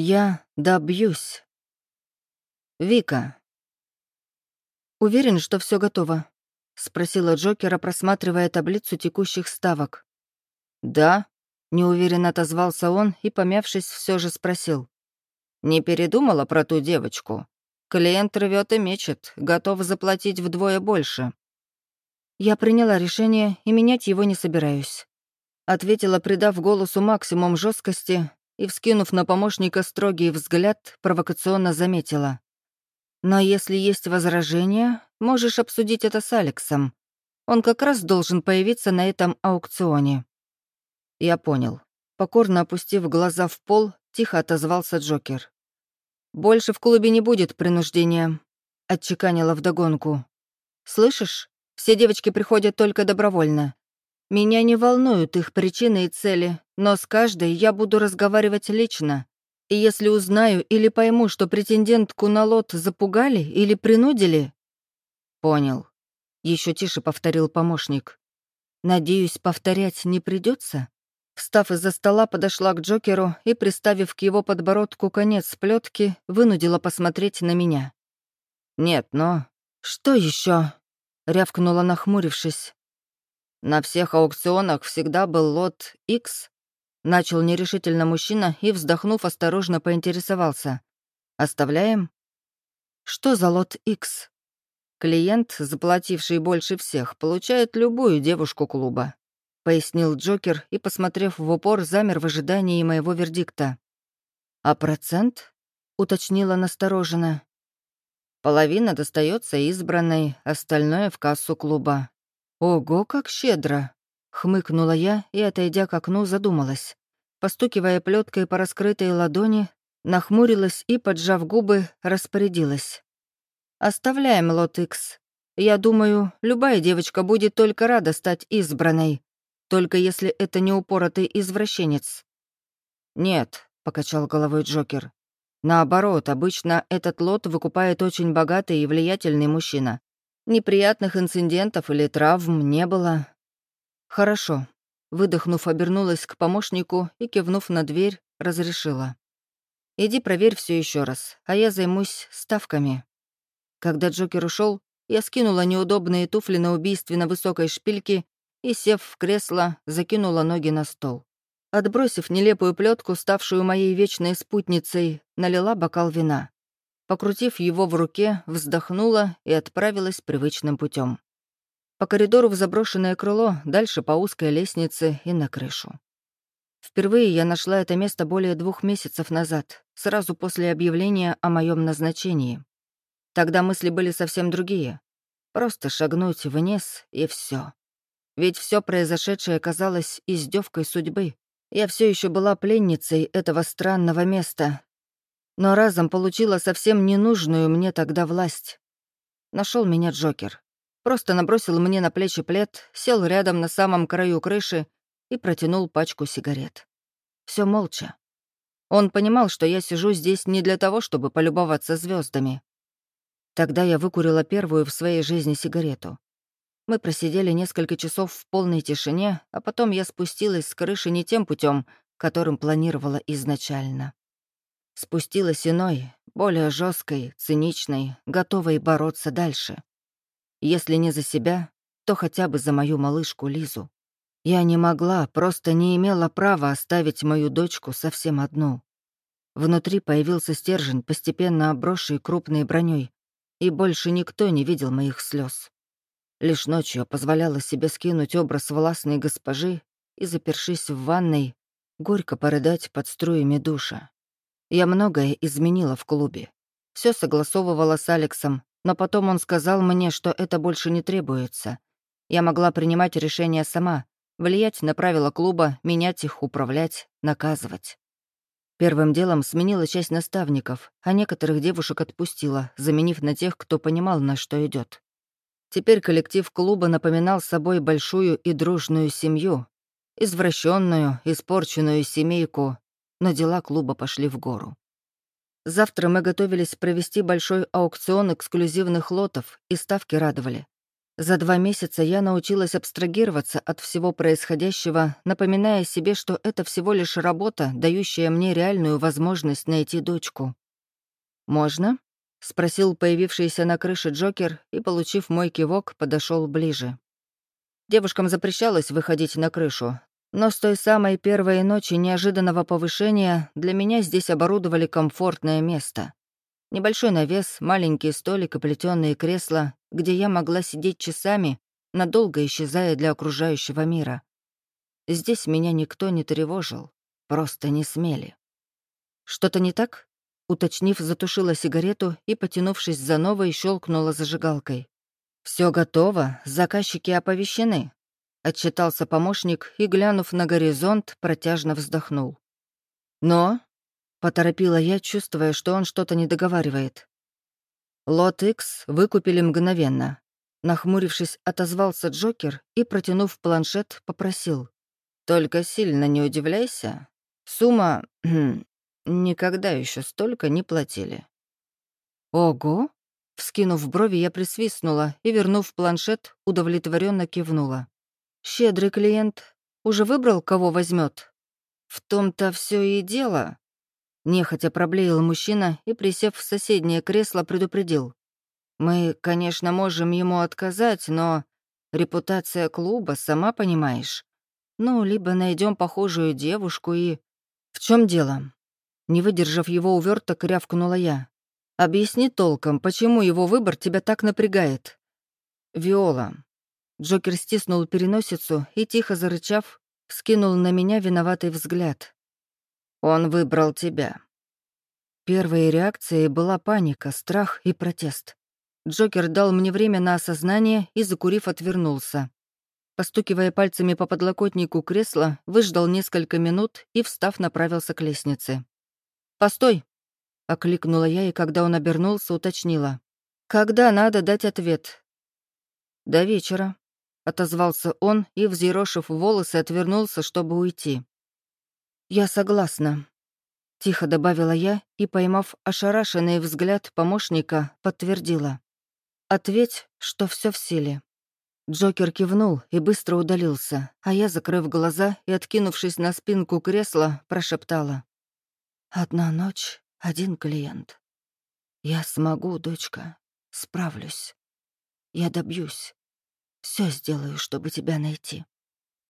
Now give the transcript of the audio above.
Я добьюсь. Вика. «Уверен, что все готово?» — спросила Джокера, просматривая таблицу текущих ставок. «Да», — неуверенно отозвался он и, помявшись, все же спросил. «Не передумала про ту девочку? Клиент рвет и мечет, готов заплатить вдвое больше». «Я приняла решение и менять его не собираюсь», — ответила, придав голосу максимум жесткости и, вскинув на помощника строгий взгляд, провокационно заметила. «Но если есть возражения, можешь обсудить это с Алексом. Он как раз должен появиться на этом аукционе». Я понял. Покорно опустив глаза в пол, тихо отозвался Джокер. «Больше в клубе не будет принуждения», — отчеканила вдогонку. «Слышишь? Все девочки приходят только добровольно. Меня не волнуют их причины и цели, но с каждой я буду разговаривать лично. И если узнаю или пойму, что претендентку на лот запугали или принудили...» «Понял», — еще тише повторил помощник. «Надеюсь, повторять не придется. Встав из-за стола, подошла к Джокеру и, приставив к его подбородку конец плетки, вынудила посмотреть на меня. «Нет, но...» «Что еще? рявкнула, нахмурившись. На всех аукционах всегда был лот X. Начал нерешительно мужчина и, вздохнув, осторожно поинтересовался. «Оставляем?» «Что за лот X?» «Клиент, заплативший больше всех, получает любую девушку клуба», — пояснил Джокер и, посмотрев в упор, замер в ожидании моего вердикта. «А процент?» — уточнила настороженно. «Половина достается избранной, остальное — в кассу клуба», «Ого, как щедро!» — хмыкнула я и, отойдя к окну, задумалась. Постукивая плеткой по раскрытой ладони, нахмурилась и, поджав губы, распорядилась. «Оставляем лот Икс. Я думаю, любая девочка будет только рада стать избранной, только если это не упоротый извращенец». «Нет», — покачал головой Джокер. «Наоборот, обычно этот лот выкупает очень богатый и влиятельный мужчина. Неприятных инцидентов или травм не было. Хорошо. Выдохнув, обернулась к помощнику и, кивнув на дверь, разрешила. «Иди проверь все еще раз, а я займусь ставками». Когда Джокер ушел, я скинула неудобные туфли на убийственно высокой шпильке и, сев в кресло, закинула ноги на стол. Отбросив нелепую плетку, ставшую моей вечной спутницей, налила бокал вина. Покрутив его в руке, вздохнула и отправилась привычным путем. По коридору в заброшенное крыло, дальше по узкой лестнице и на крышу. Впервые я нашла это место более двух месяцев назад, сразу после объявления о моем назначении. Тогда мысли были совсем другие. Просто шагнуть вниз и все. Ведь все произошедшее казалось издевкой судьбы. Я все еще была пленницей этого странного места, но разом получила совсем ненужную мне тогда власть. Нашел меня Джокер. Просто набросил мне на плечи плед, сел рядом на самом краю крыши и протянул пачку сигарет. Все молча. Он понимал, что я сижу здесь не для того, чтобы полюбоваться звездами. Тогда я выкурила первую в своей жизни сигарету. Мы просидели несколько часов в полной тишине, а потом я спустилась с крыши не тем путем, которым планировала изначально спустилась иной, более жесткой, циничной, готовой бороться дальше. Если не за себя, то хотя бы за мою малышку Лизу. Я не могла, просто не имела права оставить мою дочку совсем одну. Внутри появился стержень, постепенно обросший крупной броней, и больше никто не видел моих слез. Лишь ночью позволяла себе скинуть образ властной госпожи и, запершись в ванной, горько порыдать под струями душа. Я многое изменила в клубе. Все согласовывала с Алексом, но потом он сказал мне, что это больше не требуется. Я могла принимать решения сама, влиять на правила клуба, менять их, управлять, наказывать. Первым делом сменила часть наставников, а некоторых девушек отпустила, заменив на тех, кто понимал, на что идет. Теперь коллектив клуба напоминал собой большую и дружную семью, извращенную, испорченную семейку, но дела клуба пошли в гору. Завтра мы готовились провести большой аукцион эксклюзивных лотов, и ставки радовали. За два месяца я научилась абстрагироваться от всего происходящего, напоминая себе, что это всего лишь работа, дающая мне реальную возможность найти дочку. «Можно?» — спросил появившийся на крыше Джокер и, получив мой кивок, подошел ближе. Девушкам запрещалось выходить на крышу, но с той самой первой ночи неожиданного повышения для меня здесь оборудовали комфортное место. Небольшой навес, маленький столик и плетённые кресла, где я могла сидеть часами, надолго исчезая для окружающего мира. Здесь меня никто не тревожил, просто не смели. «Что-то не так?» Уточнив, затушила сигарету и, потянувшись за новой, щелкнула зажигалкой. Все готово, заказчики оповещены», — отчитался помощник и, глянув на горизонт, протяжно вздохнул. «Но...» — поторопила я, чувствуя, что он что-то не договаривает. «Лот X выкупили мгновенно». Нахмурившись, отозвался Джокер и, протянув планшет, попросил. «Только сильно не удивляйся. Сумма... никогда еще столько не платили». «Ого!» Вскинув брови, я присвистнула и, вернув планшет, удовлетворенно кивнула. «Щедрый клиент. Уже выбрал, кого возьмет? «В том-то все и дело», — нехотя проблеял мужчина и, присев в соседнее кресло, предупредил. «Мы, конечно, можем ему отказать, но репутация клуба, сама понимаешь. Ну, либо найдем похожую девушку и...» «В чем дело?» Не выдержав его уверток, рявкнула я. Объясни толком, почему его выбор тебя так напрягает. Виола. Джокер стиснул переносицу и, тихо зарычав, вскинул на меня виноватый взгляд. Он выбрал тебя. Первой реакцией была паника, страх и протест. Джокер дал мне время на осознание и, закурив, отвернулся. Постукивая пальцами по подлокотнику кресла, выждал несколько минут и, встав, направился к лестнице. «Постой!» Окликнула я, и когда он обернулся, уточнила. «Когда надо дать ответ?» «До вечера», — отозвался он и, взъерошив волосы, отвернулся, чтобы уйти. «Я согласна», — тихо добавила я и, поймав ошарашенный взгляд помощника, подтвердила. «Ответь, что все в силе». Джокер кивнул и быстро удалился, а я, закрыв глаза и откинувшись на спинку кресла, прошептала. «Одна ночь один клиент. Я смогу, дочка, справлюсь. Я добьюсь. Все сделаю, чтобы тебя найти.